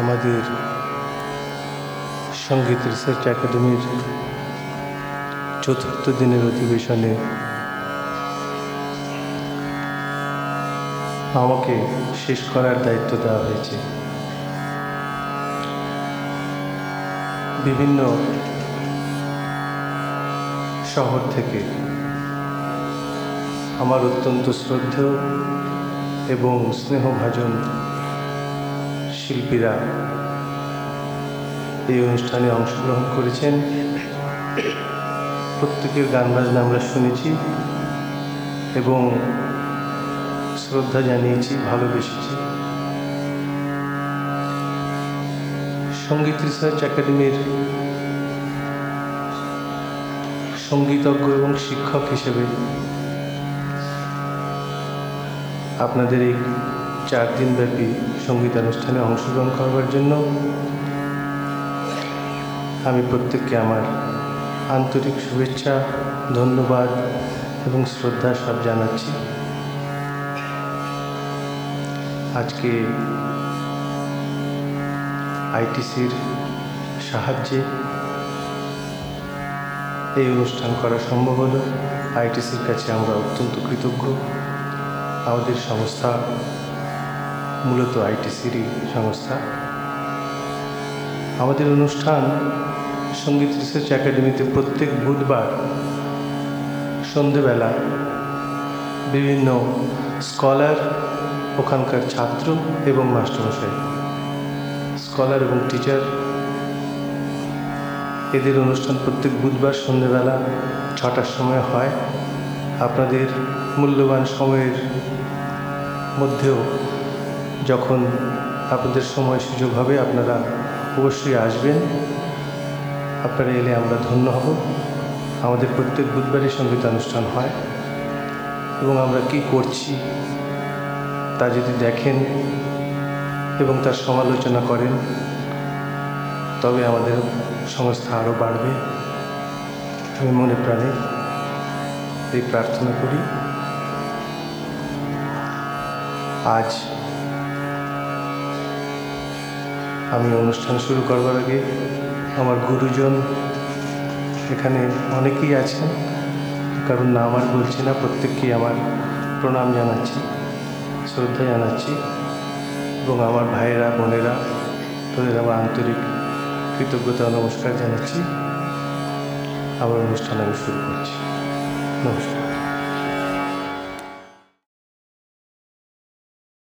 আমাদের সংগীত রিসার্চ একাডেমির চতুর্থ দিনের অধিবেশনে আমাকে শেষ করার দায়িত্ব দেওয়া হয়েছে। বিভিন্ন শহর থেকে আমার অত্যন্ত শ্রদ্ধেয় এবং স্নেহভাজন শিল্পীরা এই অনুষ্ঠানে অংশগ্রহণ করেছেন। প্রত্যেকের গান বাজনা আমরা শুনেছি এবং শ্রদ্ধা জানিয়েছি, ভালোবেসেছি। সংগীত রিসার্চ একাডেমির সঙ্গীতজ্ঞ এবং শিক্ষক হিসেবে আপনাদের এই চার দিনব্যাপী সঙ্গীতানুষ্ঠানে অংশগ্রহণ করবার জন্য আমি প্রত্যেককে আমার আন্তরিক শুভেচ্ছা, ধন্যবাদ এবং শ্রদ্ধা সব জানাচ্ছি। আজকে আইটিসির সাহায্যে এই অনুষ্ঠান করা সম্ভব হলো। আইটিসির কাছে আমরা অত্যন্ত কৃতজ্ঞ। আমাদের সংস্থা মূলত আইটিসিরই সংস্থা। আমাদের অনুষ্ঠান সংগীত রিসার্চ একাডেমিতে প্রত্যেক বুধবার সন্ধেবেলা বিভিন্ন স্কলার, ওখানকার ছাত্র এবং মাস্টারমশাই, স্কলার এবং টিচার এদের অনুষ্ঠান প্রত্যেক বুধবার সন্ধেবেলা ছটার সময় হয়। আপনাদের মূল্যবান সময়ের মধ্যেও যখন আপনাদের সময় সুযোগ হবে, আপনারা অবশ্যই আসবেন। আপনারা এলে আমরা ধন্য হব। আমাদের প্রত্যেক বুধবারই সঙ্গীতানুষ্ঠান হয় এবং আমরা কি করছি তা যদি দেখেন এবং তার সমালোচনা করেন, তবে আমাদের সংস্থা আরও বাড়বে। আমি মনে প্রাণে এই প্রার্থনা করি। আজ আমি অনুষ্ঠান শুরু করবার আগে আমার গুরুজন এখানে অনেকেই আছেন, কারণ নাম আর বলছি না, প্রত্যেককেই আমার প্রণাম জানাচ্ছি, শ্রদ্ধা জানাচ্ছি। এবং আমার ভাইয়েরা, বোনেরা, তাদের আমার আন্তরিক কৃতজ্ঞতা, নমস্কার জানাচ্ছি। আমার অনুষ্ঠান আমি শুরু করছি। নমস্কার।